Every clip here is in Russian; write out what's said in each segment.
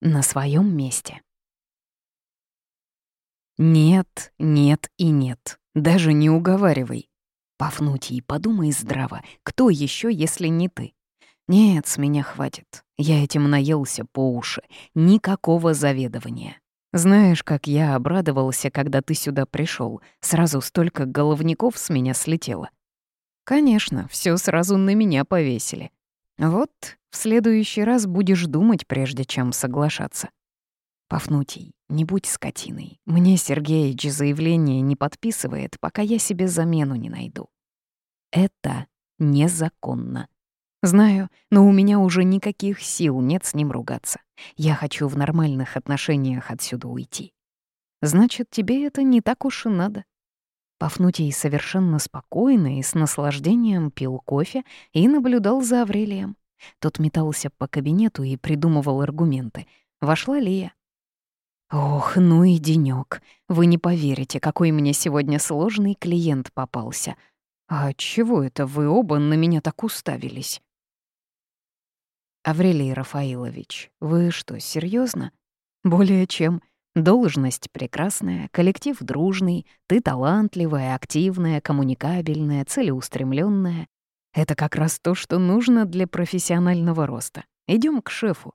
на своем месте. Нет, нет и нет. Даже не уговаривай. Пафнутий, подумай здраво, кто еще, если не ты? Нет, с меня хватит. Я этим наелся по уши. Никакого заведования. Знаешь, как я обрадовался, когда ты сюда пришел. Сразу столько головников с меня слетело. Конечно, все сразу на меня повесили. Вот в следующий раз будешь думать, прежде чем соглашаться. Пафнутий, не будь скотиной. Мне Сергеич заявление не подписывает, пока я себе замену не найду. Это незаконно. Знаю, но у меня уже никаких сил нет с ним ругаться. Я хочу в нормальных отношениях отсюда уйти. Значит, тебе это не так уж и надо. Пафнутий совершенно спокойно и с наслаждением пил кофе и наблюдал за Аврелием. Тот метался по кабинету и придумывал аргументы. Вошла Лия. «Ох, ну и денёк. Вы не поверите, какой мне сегодня сложный клиент попался. А чего это вы оба на меня так уставились?» «Аврелий Рафаилович, вы что, серьезно? Более чем. Должность прекрасная, коллектив дружный, ты талантливая, активная, коммуникабельная, целеустремленная. Это как раз то, что нужно для профессионального роста. Идем к шефу.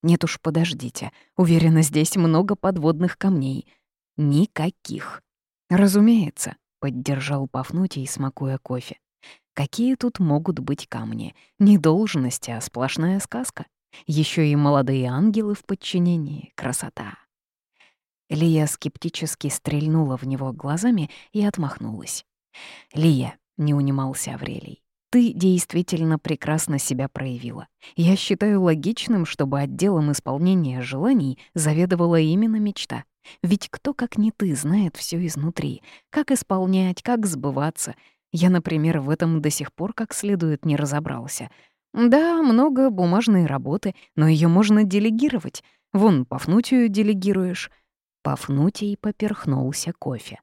Нет уж, подождите. Уверена, здесь много подводных камней. Никаких. Разумеется, поддержал Пафнутий, смакуя кофе. Какие тут могут быть камни? Не должности, а сплошная сказка. Еще и молодые ангелы в подчинении. Красота. Лия скептически стрельнула в него глазами и отмахнулась. «Лия», — не унимался Аврелий, — «ты действительно прекрасно себя проявила. Я считаю логичным, чтобы отделом исполнения желаний заведовала именно мечта. Ведь кто, как не ты, знает все изнутри, как исполнять, как сбываться. Я, например, в этом до сих пор как следует не разобрался. Да, много бумажной работы, но ее можно делегировать. Вон, Пафнутию делегируешь». Пафнутий поперхнулся кофе.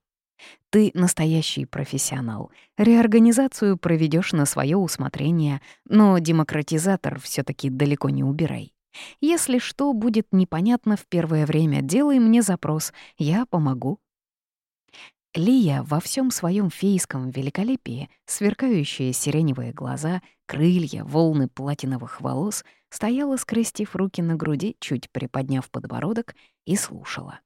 Ты настоящий профессионал. Реорганизацию проведешь на свое усмотрение, но демократизатор все таки далеко не убирай. Если что будет непонятно в первое время, делай мне запрос, я помогу. Лия во всем своем фейском великолепии, сверкающие сиреневые глаза, крылья, волны платиновых волос, стояла, скрестив руки на груди, чуть приподняв подбородок, и слушала.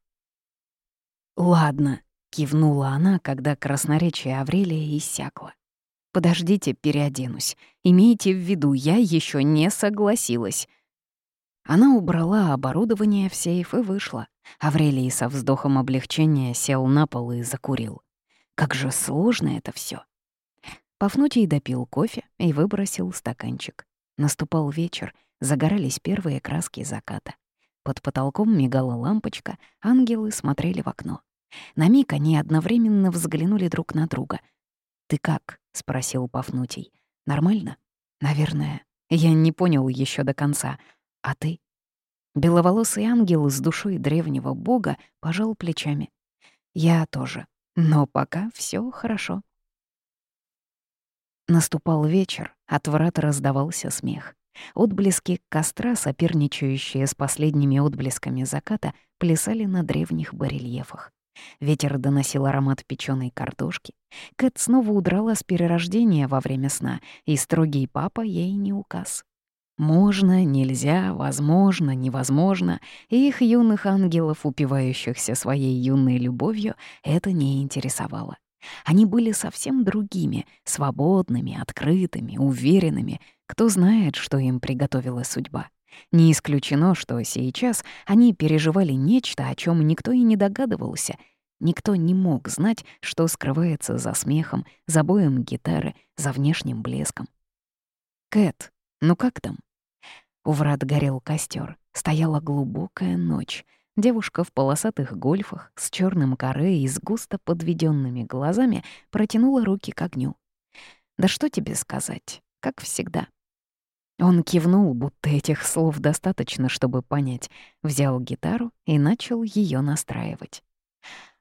«Ладно», — кивнула она, когда красноречие Аврелия иссякло. «Подождите, переоденусь. Имейте в виду, я еще не согласилась». Она убрала оборудование в сейф и вышла. Аврелий со вздохом облегчения сел на пол и закурил. Как же сложно это все. Пафнутий допил кофе и выбросил стаканчик. Наступал вечер, загорались первые краски заката. Под потолком мигала лампочка, ангелы смотрели в окно. На миг они одновременно взглянули друг на друга. «Ты как?» — спросил Пафнутий. «Нормально?» «Наверное. Я не понял еще до конца. А ты?» Беловолосый ангел с душой древнего бога пожал плечами. «Я тоже. Но пока все хорошо». Наступал вечер, от врат раздавался смех. Отблески костра, соперничающие с последними отблесками заката, плясали на древних барельефах. Ветер доносил аромат печеной картошки. Кэт снова удрала с перерождения во время сна, и строгий папа ей не указ. Можно, нельзя, возможно, невозможно, и их юных ангелов, упивающихся своей юной любовью, это не интересовало. Они были совсем другими, свободными, открытыми, уверенными. Кто знает, что им приготовила судьба. Не исключено, что сейчас они переживали нечто, о чем никто и не догадывался. Никто не мог знать, что скрывается за смехом, за боем гитары, за внешним блеском. «Кэт, ну как там?» У врат горел костер. Стояла глубокая ночь. Девушка в полосатых гольфах с черным коре и с густо подведенными глазами протянула руки к огню. «Да что тебе сказать? Как всегда». Он кивнул, будто этих слов достаточно, чтобы понять, взял гитару и начал ее настраивать.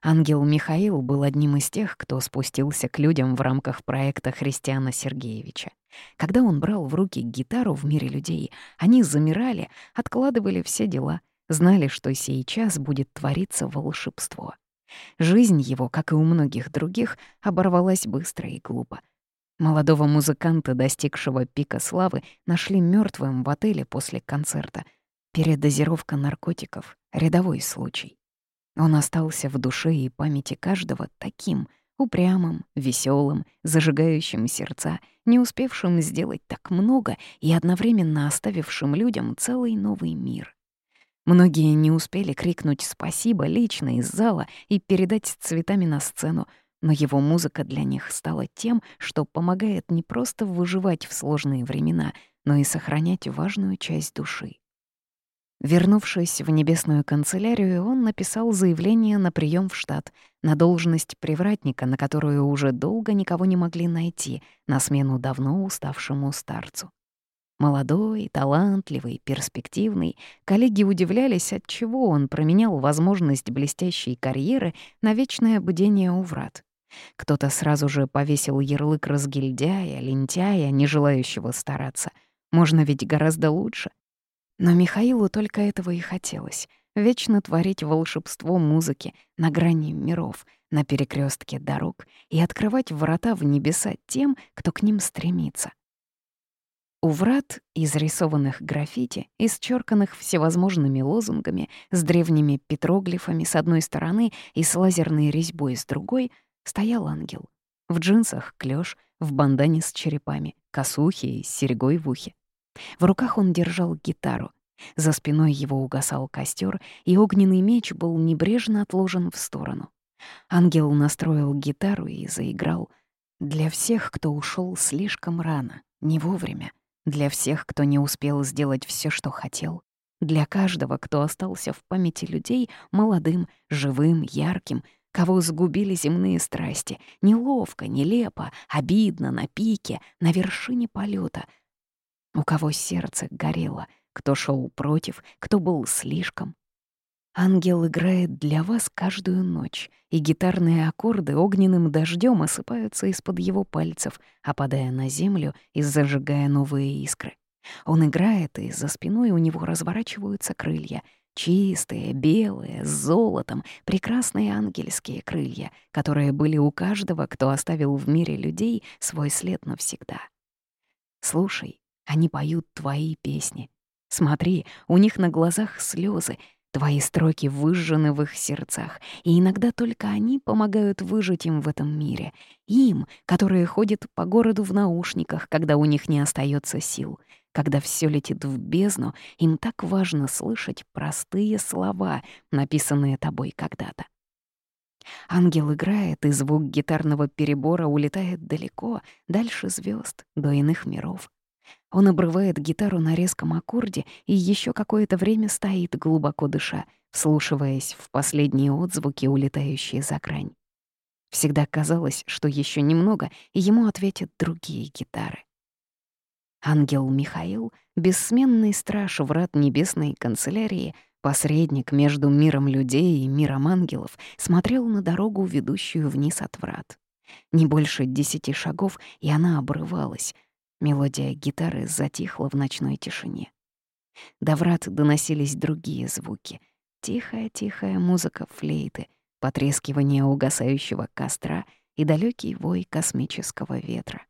Ангел Михаил был одним из тех, кто спустился к людям в рамках проекта Христиана Сергеевича. Когда он брал в руки гитару в мире людей, они замирали, откладывали все дела — знали, что сейчас будет твориться волшебство. Жизнь его, как и у многих других, оборвалась быстро и глупо. Молодого музыканта, достигшего пика славы, нашли мертвым в отеле после концерта. Передозировка наркотиков — рядовой случай. Он остался в душе и памяти каждого таким — упрямым, веселым, зажигающим сердца, не успевшим сделать так много и одновременно оставившим людям целый новый мир. Многие не успели крикнуть «спасибо» лично из зала и передать цветами на сцену, но его музыка для них стала тем, что помогает не просто выживать в сложные времена, но и сохранять важную часть души. Вернувшись в небесную канцелярию, он написал заявление на прием в штат, на должность привратника, на которую уже долго никого не могли найти, на смену давно уставшему старцу. Молодой, талантливый, перспективный, коллеги удивлялись, от чего он променял возможность блестящей карьеры на вечное бдение у врат. Кто-то сразу же повесил ярлык разгильдяя, лентяя, не желающего стараться. Можно ведь гораздо лучше. Но Михаилу только этого и хотелось — вечно творить волшебство музыки на грани миров, на перекрестке дорог и открывать врата в небеса тем, кто к ним стремится. У врат, изрисованных граффити, исчерканных всевозможными лозунгами, с древними петроглифами с одной стороны и с лазерной резьбой с другой, стоял ангел. В джинсах клёш, в бандане с черепами, косухи и серьгой в ухе. В руках он держал гитару. За спиной его угасал костер, и огненный меч был небрежно отложен в сторону. Ангел настроил гитару и заиграл. Для всех, кто ушел слишком рано, не вовремя, для всех, кто не успел сделать все, что хотел. Для каждого, кто остался в памяти людей молодым, живым, ярким, кого сгубили земные страсти, неловко, нелепо, обидно, на пике, на вершине полета. У кого сердце горело, кто шел против, кто был слишком, Ангел играет для вас каждую ночь, и гитарные аккорды огненным дождем осыпаются из-под его пальцев, опадая на землю и зажигая новые искры. Он играет, и за спиной у него разворачиваются крылья. Чистые, белые, с золотом, прекрасные ангельские крылья, которые были у каждого, кто оставил в мире людей свой след навсегда. Слушай, они поют твои песни. Смотри, у них на глазах слезы, Твои строки выжжены в их сердцах, и иногда только они помогают выжить им в этом мире. Им, которые ходят по городу в наушниках, когда у них не остается сил. Когда все летит в бездну, им так важно слышать простые слова, написанные тобой когда-то. Ангел играет, и звук гитарного перебора улетает далеко, дальше звезд, до иных миров. Он обрывает гитару на резком аккорде и еще какое-то время стоит, глубоко дыша, вслушиваясь в последние отзвуки, улетающие за грань. Всегда казалось, что еще немного, и ему ответят другие гитары. Ангел Михаил, бессменный страж врат небесной канцелярии, посредник между миром людей и миром ангелов, смотрел на дорогу, ведущую вниз от врат. Не больше десяти шагов, и она обрывалась, Мелодия гитары затихла в ночной тишине. До врат доносились другие звуки. Тихая-тихая музыка флейты, потрескивание угасающего костра и далекий вой космического ветра.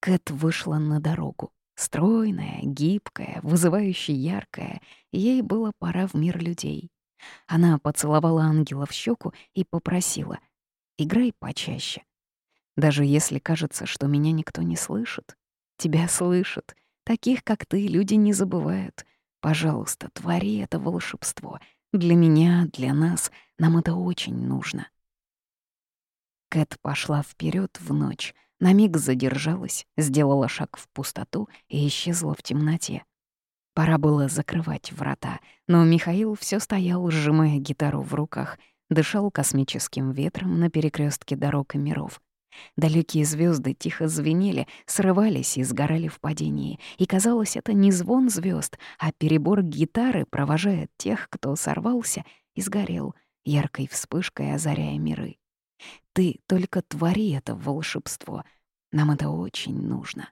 Кэт вышла на дорогу. Стройная, гибкая, вызывающе яркая, ей было пора в мир людей. Она поцеловала ангела в щеку и попросила «Играй почаще». Даже если кажется, что меня никто не слышит, тебя слышат. Таких, как ты, люди не забывают. Пожалуйста, твори это волшебство. Для меня, для нас, нам это очень нужно. Кэт пошла вперед в ночь, на миг задержалась, сделала шаг в пустоту и исчезла в темноте. Пора было закрывать врата, но Михаил все стоял, сжимая гитару в руках, дышал космическим ветром на перекрестке дорог и миров, Далекие звезды тихо звенели, срывались и сгорали в падении. И казалось, это не звон звезд, а перебор гитары провожает тех, кто сорвался и сгорел, яркой вспышкой озаряя миры. Ты только твори это волшебство. Нам это очень нужно.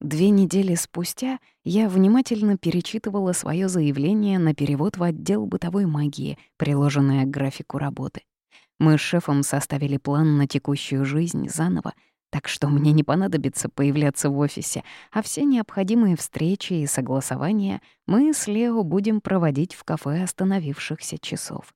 Две недели спустя я внимательно перечитывала свое заявление на перевод в отдел бытовой магии, приложенное к графику работы. Мы с шефом составили план на текущую жизнь заново, так что мне не понадобится появляться в офисе, а все необходимые встречи и согласования мы с Лео будем проводить в кафе остановившихся часов.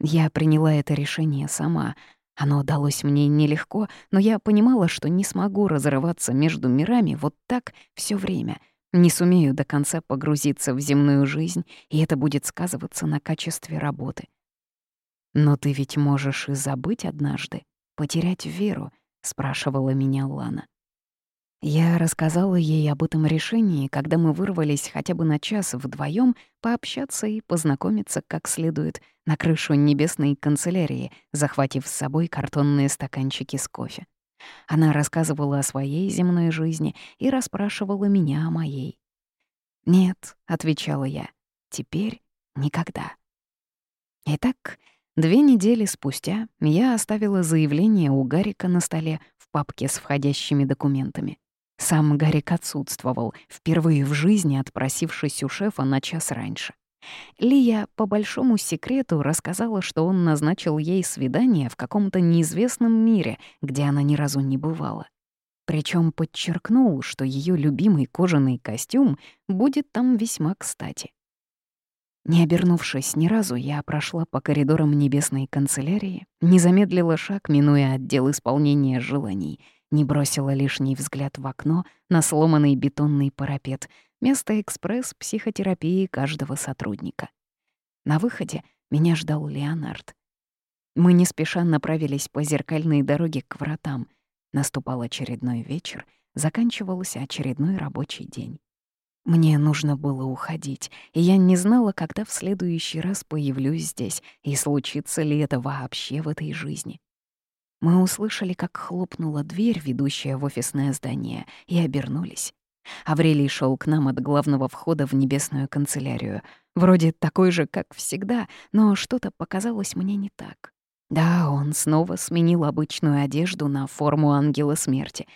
Я приняла это решение сама — оно далось мне нелегко, но я понимала, что не смогу разрываться между мирами вот так все время. Не сумею до конца погрузиться в земную жизнь, и это будет сказываться на качестве работы. «Но ты ведь можешь и забыть однажды, потерять веру», — спрашивала меня Лана. Я рассказала ей об этом решении, когда мы вырвались хотя бы на час вдвоем пообщаться и познакомиться как следует на крышу небесной канцелярии, захватив с собой картонные стаканчики с кофе. Она рассказывала о своей земной жизни и расспрашивала меня о моей. «Нет», — отвечала я, — «теперь никогда». Итак, две недели спустя я оставила заявление у Гарика на столе в папке с входящими документами. Сам Гарик отсутствовал, впервые в жизни отпросившись у шефа на час раньше. Лия по большому секрету рассказала, что он назначил ей свидание в каком-то неизвестном мире, где она ни разу не бывала. Причем подчеркнул, что ее любимый кожаный костюм будет там весьма кстати. Не обернувшись ни разу, я прошла по коридорам небесной канцелярии, не замедлила шаг, минуя отдел исполнения желаний — не бросила лишний взгляд в окно на сломанный бетонный парапет, место экспресс-психотерапии каждого сотрудника. На выходе меня ждал Леонард. Мы не спеша направились по зеркальной дороге к вратам. Наступал очередной вечер, заканчивался очередной рабочий день. Мне нужно было уходить, и я не знала, когда в следующий раз появлюсь здесь, и случится ли это вообще в этой жизни. Мы услышали, как хлопнула дверь, ведущая в офисное здание, и обернулись. Аврелий шел к нам от главного входа в небесную канцелярию. Вроде такой же, как всегда, но что-то показалось мне не так. Да, он снова сменил обычную одежду на форму ангела смерти.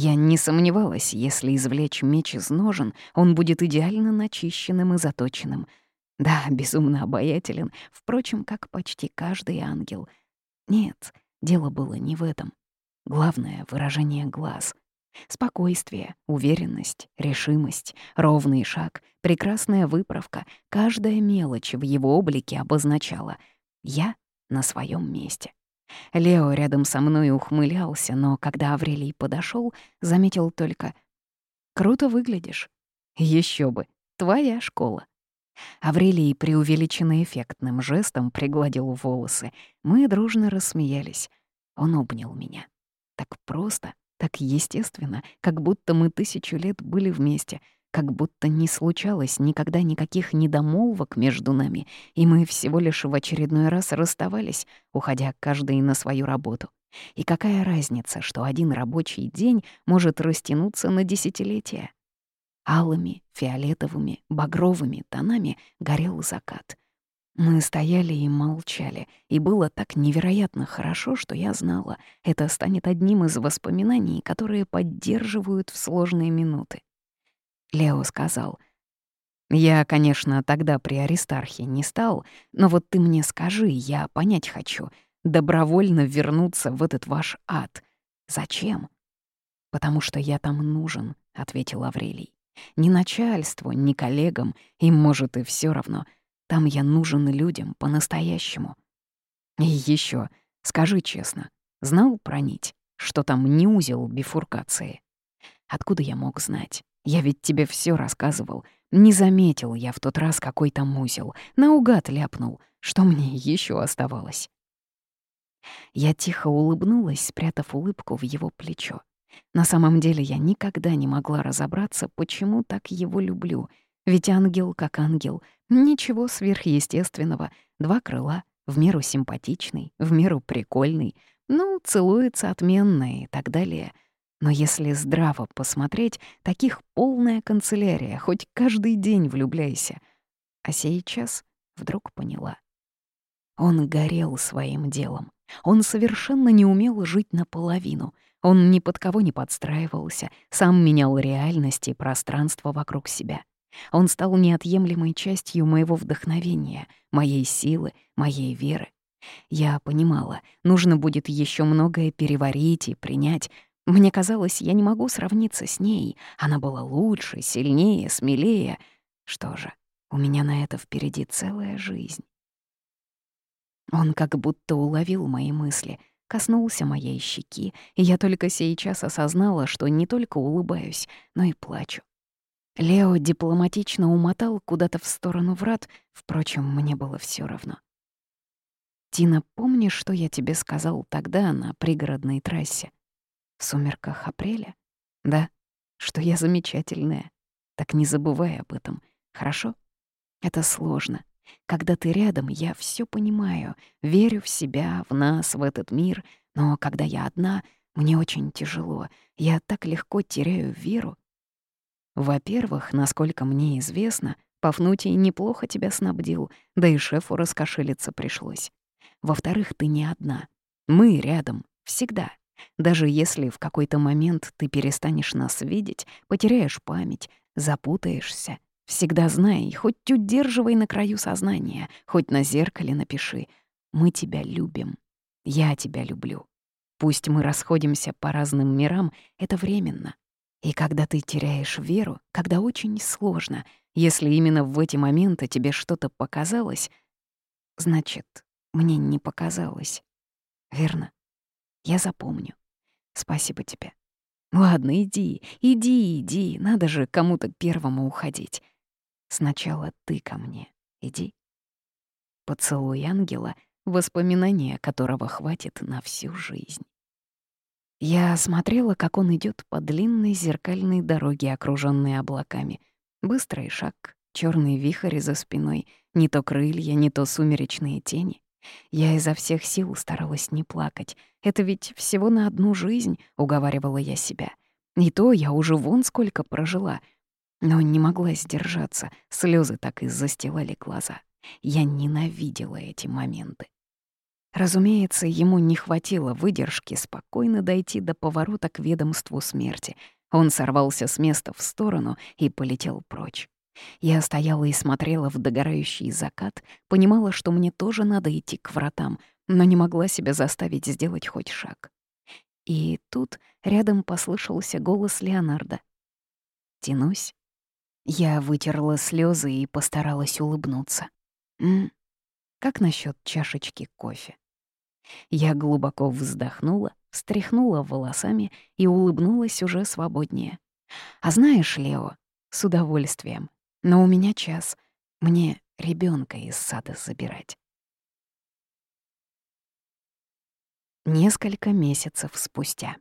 Я не сомневалась, если извлечь меч из ножен, он будет идеально начищенным и заточенным. Да, безумно обаятелен, впрочем, как почти каждый ангел. Нет, — Дело было не в этом. Главное — выражение глаз. Спокойствие, уверенность, решимость, ровный шаг, прекрасная выправка, каждая мелочь в его облике обозначала «я на своем месте». Лео рядом со мной ухмылялся, но когда Аврелий подошел, заметил только «Круто выглядишь». Еще бы, твоя школа. Аврелий преувеличенно эффектным жестом пригладил волосы. Мы дружно рассмеялись. Он обнял меня. Так просто, так естественно, как будто мы тысячу лет были вместе, как будто не случалось никогда никаких недомолвок между нами, и мы всего лишь в очередной раз расставались, уходя каждый на свою работу. И какая разница, что один рабочий день может растянуться на десятилетия? Алыми, фиолетовыми, багровыми тонами горел закат. Мы стояли и молчали, и было так невероятно хорошо, что я знала, это станет одним из воспоминаний, которые поддерживают в сложные минуты. Лео сказал, «Я, конечно, тогда при Аристархе не стал, но вот ты мне скажи, я понять хочу, добровольно вернуться в этот ваш ад. Зачем?» «Потому что я там нужен», — ответил Аврелий. Ни начальству, ни коллегам, им, может, и все равно. Там я нужен людям по-настоящему. И еще, скажи честно, знал про нить, что там не узел бифуркации? Откуда я мог знать? Я ведь тебе все рассказывал. Не заметил я в тот раз какой там узел. Наугад ляпнул. Что мне еще оставалось? Я тихо улыбнулась, спрятав улыбку в его плечо. На самом деле я никогда не могла разобраться, почему так его люблю. Ведь ангел как ангел, ничего сверхъестественного. Два крыла, в меру симпатичный, в меру прикольный, ну, целуется отменно и так далее. Но если здраво посмотреть, таких полная канцелярия, хоть каждый день влюбляйся. А сейчас вдруг поняла. Он горел своим делом. Он совершенно не умел жить наполовину — Он ни под кого не подстраивался, сам менял реальность и пространство вокруг себя. Он стал неотъемлемой частью моего вдохновения, моей силы, моей веры. Я понимала, нужно будет еще многое переварить и принять. Мне казалось, я не могу сравниться с ней. Она была лучше, сильнее, смелее. Что же, у меня на это впереди целая жизнь. Он как будто уловил мои мысли, коснулся моей щеки, и я только сейчас осознала, что не только улыбаюсь, но и плачу. Лео дипломатично умотал куда-то в сторону врат, впрочем, мне было все равно. «Тина, помнишь, что я тебе сказал тогда на пригородной трассе? В сумерках апреля? Да, что я замечательная. Так не забывай об этом, хорошо? Это сложно. Когда ты рядом, я все понимаю, верю в себя, в нас, в этот мир, но когда я одна, мне очень тяжело. Я так легко теряю веру. Во-первых, насколько мне известно, Пафнутий неплохо тебя снабдил, да и шефу раскошелиться пришлось. Во-вторых, ты не одна. Мы рядом, всегда. Даже если в какой-то момент ты перестанешь нас видеть, потеряешь память, запутаешься, всегда знай, хоть удерживай на краю сознания, хоть на зеркале напиши. Мы тебя любим. Я тебя люблю. Пусть мы расходимся по разным мирам, это временно. И когда ты теряешь веру, когда очень сложно, если именно в эти моменты тебе что-то показалось, значит, мне не показалось. Верно? Я запомню. Спасибо тебе. Ладно, иди, иди, иди. Надо же кому-то первому уходить. Сначала ты ко мне. Иди. Поцелуй ангела, воспоминания которого хватит на всю жизнь. Я смотрела, как он идет по длинной зеркальной дороге, окружённой облаками. Быстрый шаг, черный вихрь за спиной, не то крылья, не то сумеречные тени. Я изо всех сил старалась не плакать. Это ведь всего на одну жизнь, уговаривала я себя. И то я уже вон сколько прожила. Но не могла сдержаться, слезы так и застилали глаза. Я ненавидела эти моменты. Разумеется, ему не хватило выдержки спокойно дойти до поворота к ведомству смерти. Он сорвался с места в сторону и полетел прочь. Я стояла и смотрела в догорающий закат, понимала, что мне тоже надо идти к вратам, но не могла себя заставить сделать хоть шаг. И тут рядом послышался голос Леонардо. «Тянусь». Я вытерла слезы и постаралась улыбнуться. «М, как насчет чашечки кофе?» Я глубоко вздохнула, встряхнула волосами и улыбнулась уже свободнее. «А знаешь, Лео, с удовольствием, но у меня час. Мне ребенка из сада забирать. Несколько месяцев спустя.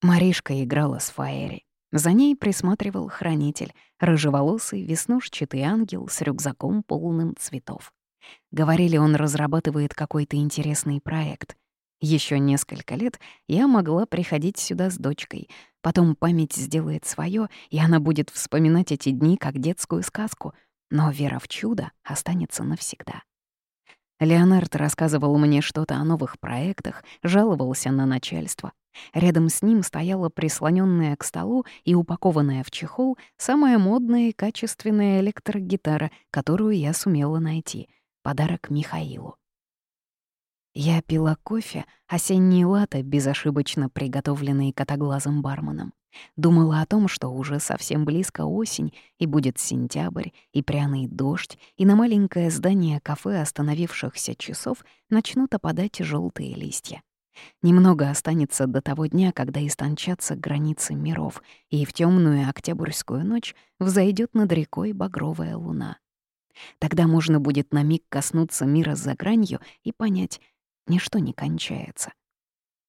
Маришка играла с Фаэри. За ней присматривал хранитель, рыжеволосый, веснушчатый ангел с рюкзаком, полным цветов. Говорили, он разрабатывает какой-то интересный проект. Еще несколько лет я могла приходить сюда с дочкой, Потом память сделает свое, и она будет вспоминать эти дни как детскую сказку, но вера в чудо останется навсегда. Леонард рассказывал мне что-то о новых проектах, жаловался на начальство. Рядом с ним стояла прислоненная к столу и упакованная в чехол самая модная и качественная электрогитара, которую я сумела найти. Подарок Михаилу. Я пила кофе, осенний латте, безошибочно приготовленный котоглазым барменом. Думала о том, что уже совсем близко осень, и будет сентябрь, и пряный дождь, и на маленькое здание кафе остановившихся часов начнут опадать желтые листья. Немного останется до того дня, когда истончатся границы миров, и в темную октябрьскую ночь взойдет над рекой багровая луна. Тогда можно будет на миг коснуться мира за гранью и понять, ничто не кончается.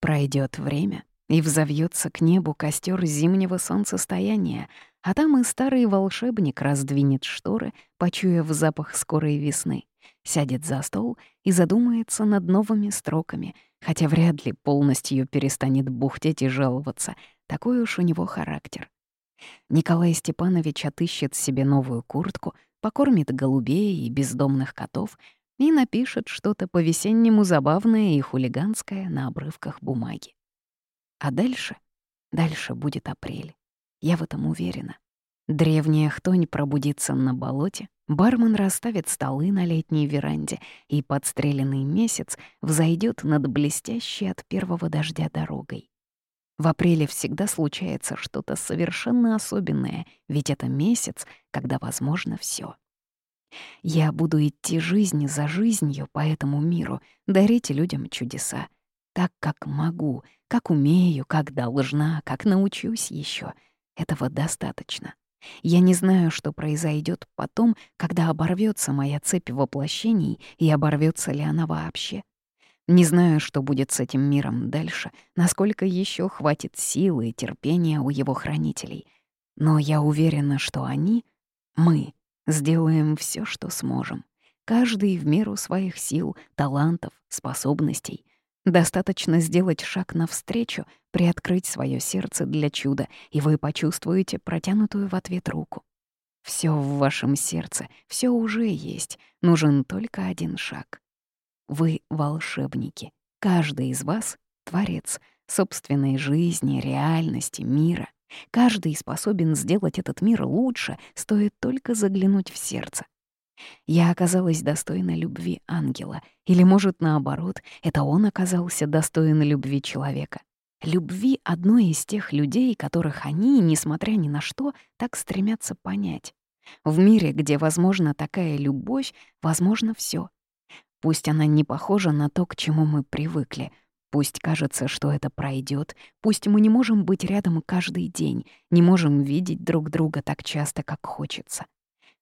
Пройдет время, и взовьется к небу костер зимнего солнцестояния, а там и старый волшебник раздвинет шторы, почуяв запах скорой весны, сядет за стол и задумается над новыми строками, хотя вряд ли полностью перестанет бухтеть и жаловаться, такой уж у него характер. Николай Степанович отыщет себе новую куртку, покормит голубей и бездомных котов — и напишет что-то по-весеннему забавное и хулиганское на обрывках бумаги. А дальше? Дальше будет апрель. Я в этом уверена. Древняя хтонь пробудится на болоте, бармен расставит столы на летней веранде, и подстреленный месяц взойдет над блестящей от первого дождя дорогой. В апреле всегда случается что-то совершенно особенное, ведь это месяц, когда возможно все. Я буду идти жизнь за жизнью по этому миру, дарить людям чудеса. Так, как могу, как умею, как должна, как научусь еще. Этого достаточно. Я не знаю, что произойдет потом, когда оборвется моя цепь воплощений и оборвется ли она вообще. Не знаю, что будет с этим миром дальше, насколько еще хватит силы и терпения у его хранителей. Но я уверена, что они, мы, сделаем все, что сможем. Каждый в меру своих сил, талантов, способностей, Достаточно сделать шаг навстречу, приоткрыть свое сердце для чуда, и вы почувствуете протянутую в ответ руку. Все в вашем сердце, все уже есть, нужен только один шаг. Вы волшебники, каждый из вас — творец собственной жизни, реальности, мира. Каждый способен сделать этот мир лучше, стоит только заглянуть в сердце. Я оказалась достойна любви ангела, или, может, наоборот, это он оказался достоин любви человека. Любви одной из тех людей, которых они, несмотря ни на что, так стремятся понять. В мире, где возможна такая любовь, возможно все. Пусть она не похожа на то, к чему мы привыкли, Пусть кажется, что это пройдет, пусть мы не можем быть рядом каждый день, не можем видеть друг друга так часто, как хочется.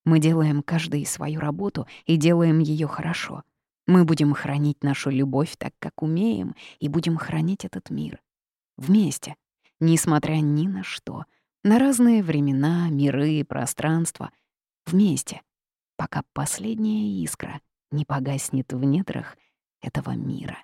Мы делаем каждый свою работу и делаем ее хорошо. Мы будем хранить нашу любовь так, как умеем, и будем хранить этот мир. Вместе, несмотря ни на что, на разные времена, миры, пространства. Вместе, пока последняя искра не погаснет в недрах этого мира.